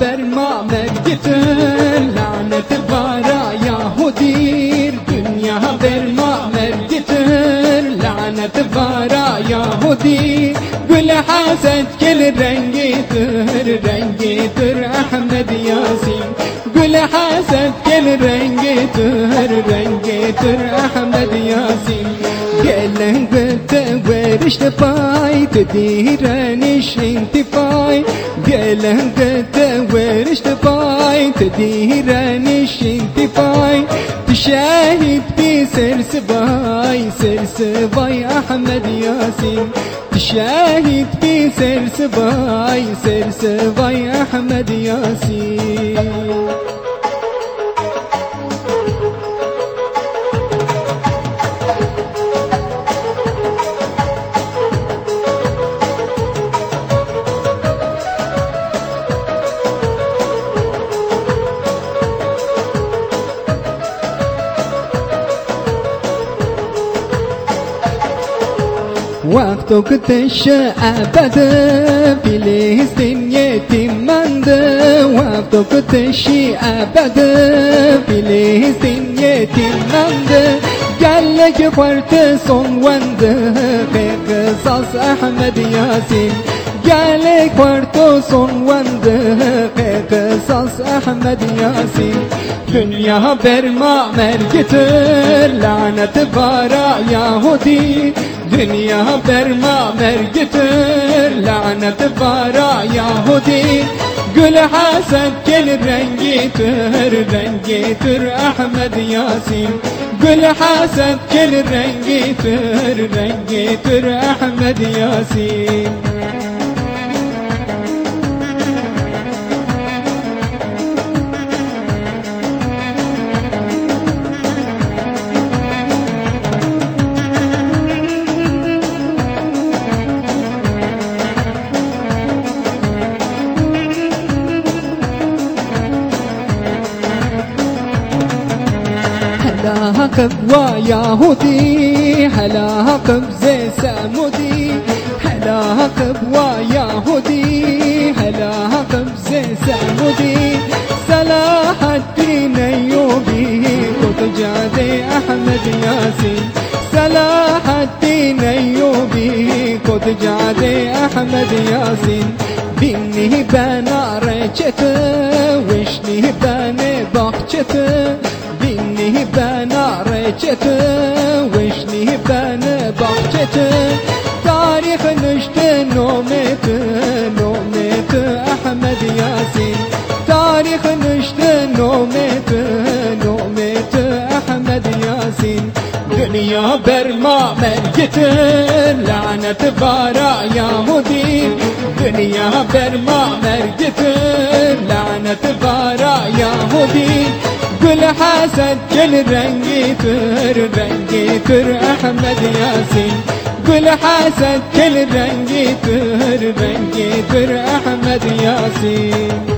berma mergitir Lanet bara Yahudir Dünya berma mergitir Lanet bara Yahudi Gül haset gel rengidir Rengidir Ahmet Yasin. Gül haset gel rengidir Rengidir Ahmet Yasin. Gelen gıda verişte pay Direniş intifay Gelen gıda verişte تدير نش انتفاي تشاهد في سرسباي سرسباي أحمد ياسين. تشاهد في سرسباي سرسباي أحمد ياسين. Yasin وقتك تشعبد فلسطين يتمند وقتك تشعبد فلسطين يتمند قال لك فرت صن وند قصص احمد ياسين قال لك فرت صن وند قصص احمد ياسين Dünya berma mergitir دنیا برما مرگتر لعنت بارا یهودی گل حسن کل رنگی تر رنگی تر احمد یاسین گل حسن کل رنگی تر رنگی تر احمد یاسین۔ قبوا يهودي هلا قب زي سامودي. هلا قبوا يهودي هلا زي سامودي. صلاح الدين ايوبي وتجادي أحمد ياسين. صلاح الدين ايوبي وتجادي أحمد ياسين. بني بنا رجته وشني بنا بقجته بني بنا reçete Veşni ben bahçete. Tarih nişte nomete Nomete Ahmet Yasin. Tarih nişte nomete Nomete Ahmet Yasin. Dünya berma merkete Lanet bara ya mudir Dünya berma merkete Lanet bara ya mudir بالحسد كل رنجي فر رنجي فر أحمد ياسين. كل حسد كل رنجي فر رنجي فر أحمد ياسين.